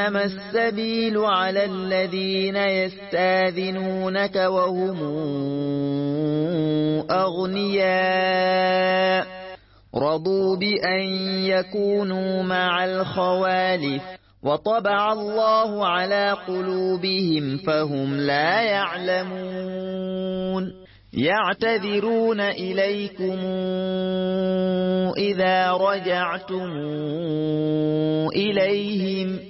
إنما السبيل على الذين يستاذنونك وهم أغنياء رضوا بأن يكونوا مع الخوالف وطبع الله على قلوبهم فهم لا يعلمون يعتذرون إليكم إذا رجعتم إليهم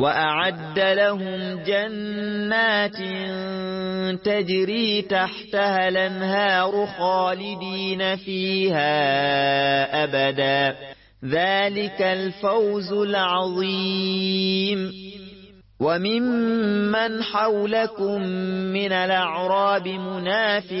وأعد لهم جنات تجري تحتها الأنهار خالدين فيها أبدا. ذلك الفوز العظيم. وممن حولكم من الأعراب منافقون.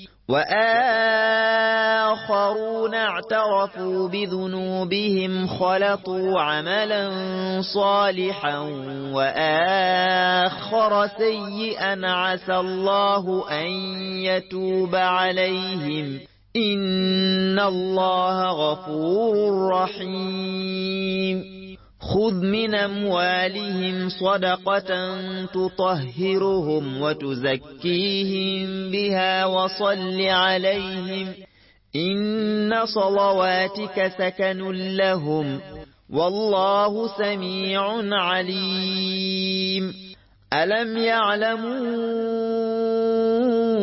وآخرون اعترفوا بذنوبهم خلطوا عملا صالحا وآخر سيئا عسى الله أن يتوب عليهم. إن الله غفور رحيم. خذ من أموالهم صدقة تطهرهم وتزكيهم بها وصل عليهم إن صلواتك سكن لهم والله سميع عليم ألم يعلموا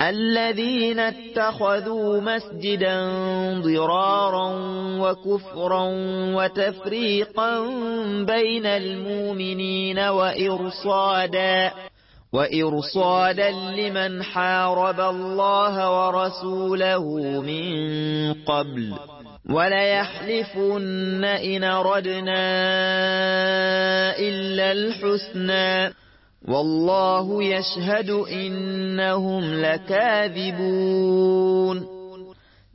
الذين اتخذوا مسجدا ضرارا وكفرا وتفريقا بين المؤمنين وإرصادا وإرصادا لمن حارب الله ورسوله من قبل. وليحلفن إن ردنا إلا الحسنى. والله يشهد إنهم لكاذبون.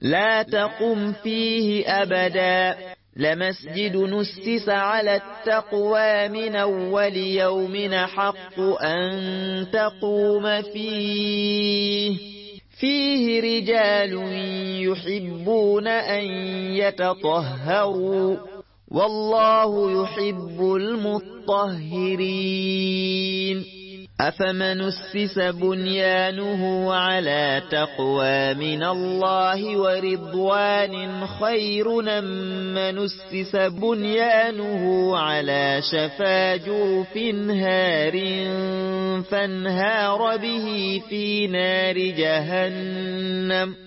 لا تقم فيه أبداً. لمسجد نسس على التقوى من أول يوم حق أن تقوم فيه. فيه رجال يحبون أن يتطهروا. والله يحب المطهرين. أفمن أسس بنيانه على تقوى من الله ورضوان خير من أسس بنيانه على شفا جرف هار فانهار به في نار جهنم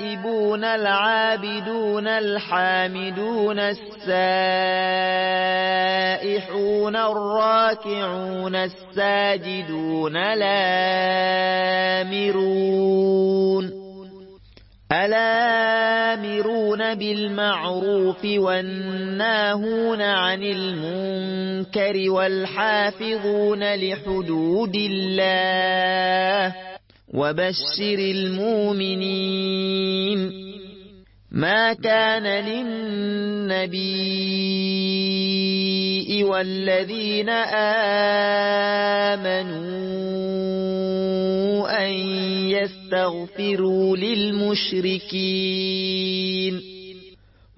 التائبون العابدون الحامدون السائحون الراكعون الساجدون الآمرون. الآمرون بالمعروف والناهون عن المنكر والحافظون لحدود الله. وبشر المؤمنين. ما كان للنبي والذين آمنوا أن يستغفروا للمشركين.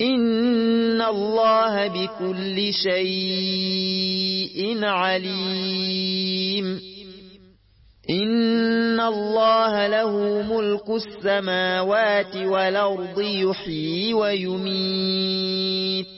إن الله بكل شيء عليم. إن الله له ملك السماوات والأرض يحيي ويميت.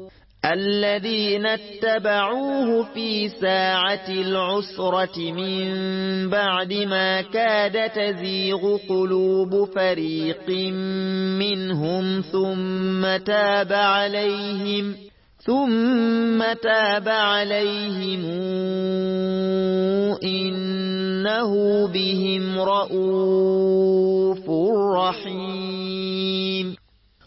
الذين اتبعوه في ساعة العسرة من بعد ما كاد تزيغ قلوب فريق منهم ثم تاب عليهم ثم تاب عليهم إنه بهم رؤوف رحيم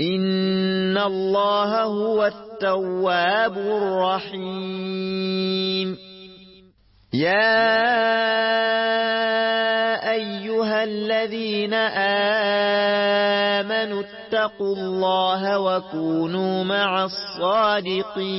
إن الله هو التواب الرحيم يا أيها الذين آمنوا اتقوا الله وكونوا مع الصادقين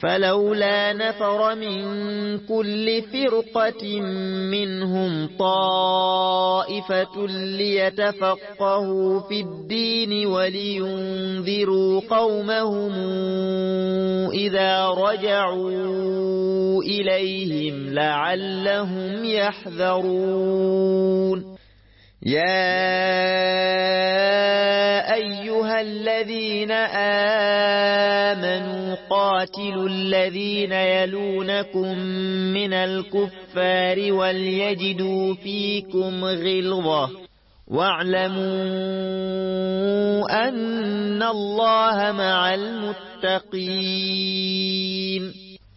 فلولا نفر من كل فرقة منهم طائفة ليتفقهوا في الدين ولينذروا قومهم إذا رجعوا إليهم لعلهم يحذرون. يا أيها الذين آمنوا قاتلوا الذين يلونكم من الكفار وليجدوا فيكم غلظة. واعلموا أن الله مع المتقين.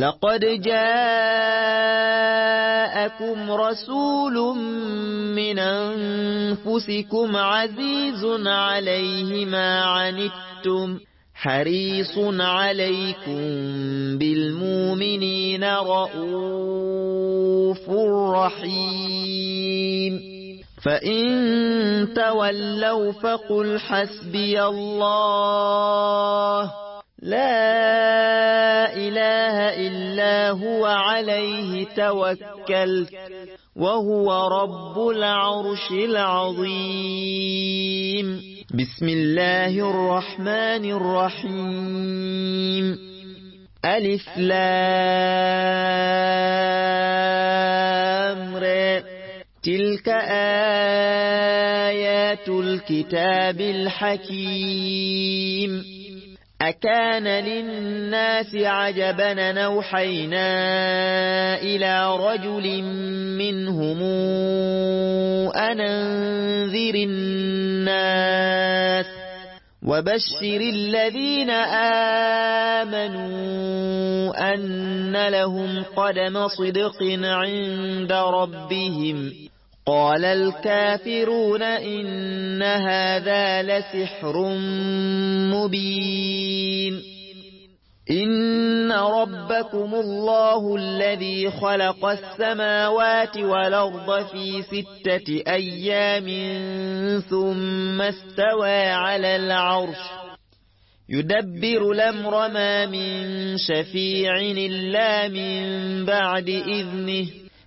لقد جاءكم رسول من أنفسكم عزيز عليه ما عنتم حريص عليكم بالمؤمنين رؤوف رحيم. فإن تولوا فقل حسبي الله. لا إله إلا هو عليه توكلت وهو رب العرش العظيم. بسم الله الرحمن الرحيم. ألف لامر تلك آيات الكتاب الحكيم. أكان للناس عجبا نوحينا إلى رجل منهم أنذر الناس وبشر الذين آمنوا أن لهم قدم صدق عند ربهم قال الكافرون إن هذا لسحر مبين. إن ربكم الله الذي خلق السماوات والأرض في ستة أيام ثم استوى على العرش. يدبر الأمر ما من شفيع إلا من بعد إذنه.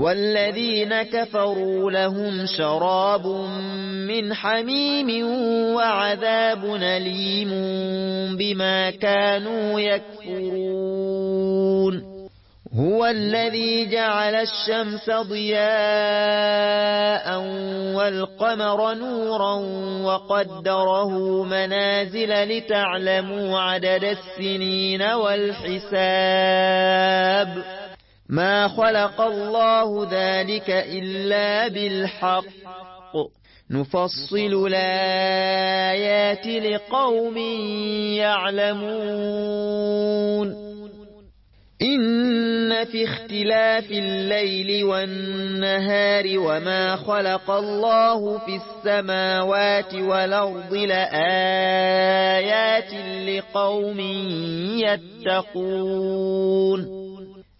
والذين كفروا لهم شراب من حميم وعذاب نليم بما كانوا يكفرون. هو الذي جعل الشمس ضياء والقمر نورا وقدره منازل لتعلموا عدد السنين والحساب. ما خلق الله ذلك إلا بالحق. نفصل الآيات لقوم يعلمون. إن في اختلاف الليل والنهار وما خلق الله في السماوات والأرض لآيات لقوم يتقون.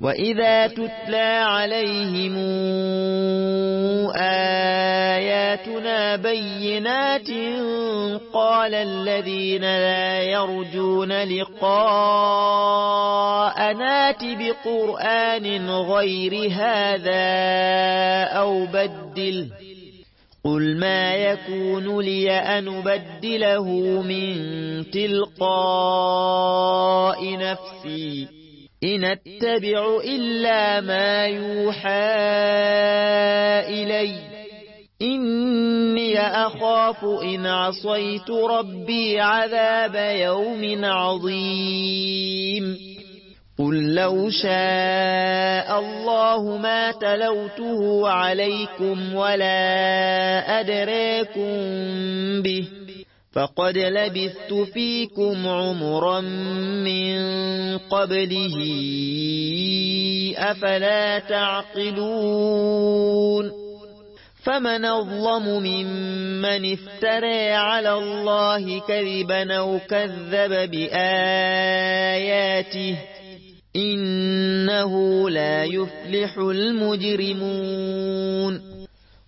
وإذا تتلى عليهم آياتنا بينات قال الذين لا يرجون لقاء نات بقرآن غير هذا أو بدل قل ما يكون لي أن أبدله من تلقاء نفسي إن اتبع إلا ما يوحى إلي. إني أخاف إن عصيت ربي عذاب يوم عظيم. قل لو شاء الله ما تلوته عليكم ولا أدريكم به فقد لبثت فيكم عمرا من قبله أفلا تعقلون فمن الظلم ممن افترى على الله كذبا أو كذب بآياته إنه لا يفلح المجرمون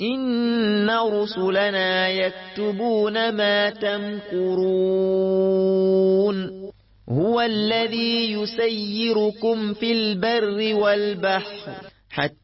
إن رسلنا يكتبون ما تمكرون هو الذي يسيركم في البر والبحر حتى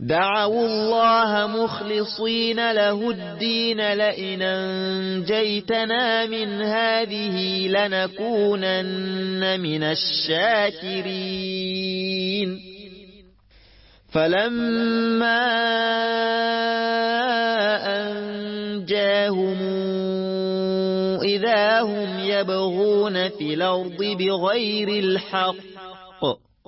دعوا الله مخلصين له الدين لئن أنجيتنا من هذه لنكونن من الشاكرين. فلما أنجاهم إذا هم يبغون في الأرض بغير الحق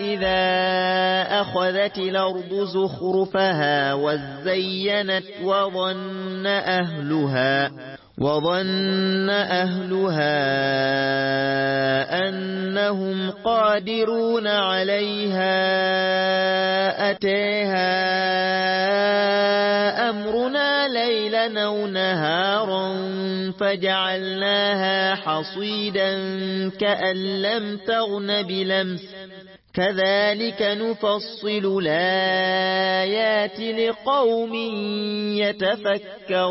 إذا أخذت الأرض زخرفها وزينت وظن أهلها وظن أهلها أنهم قادرون عليها أمرنا ليلا أو نهارا فجعلناها حصيدا كأن لم تغن بلمس. كذلك نفصل الآيات لقوم يتفكرون.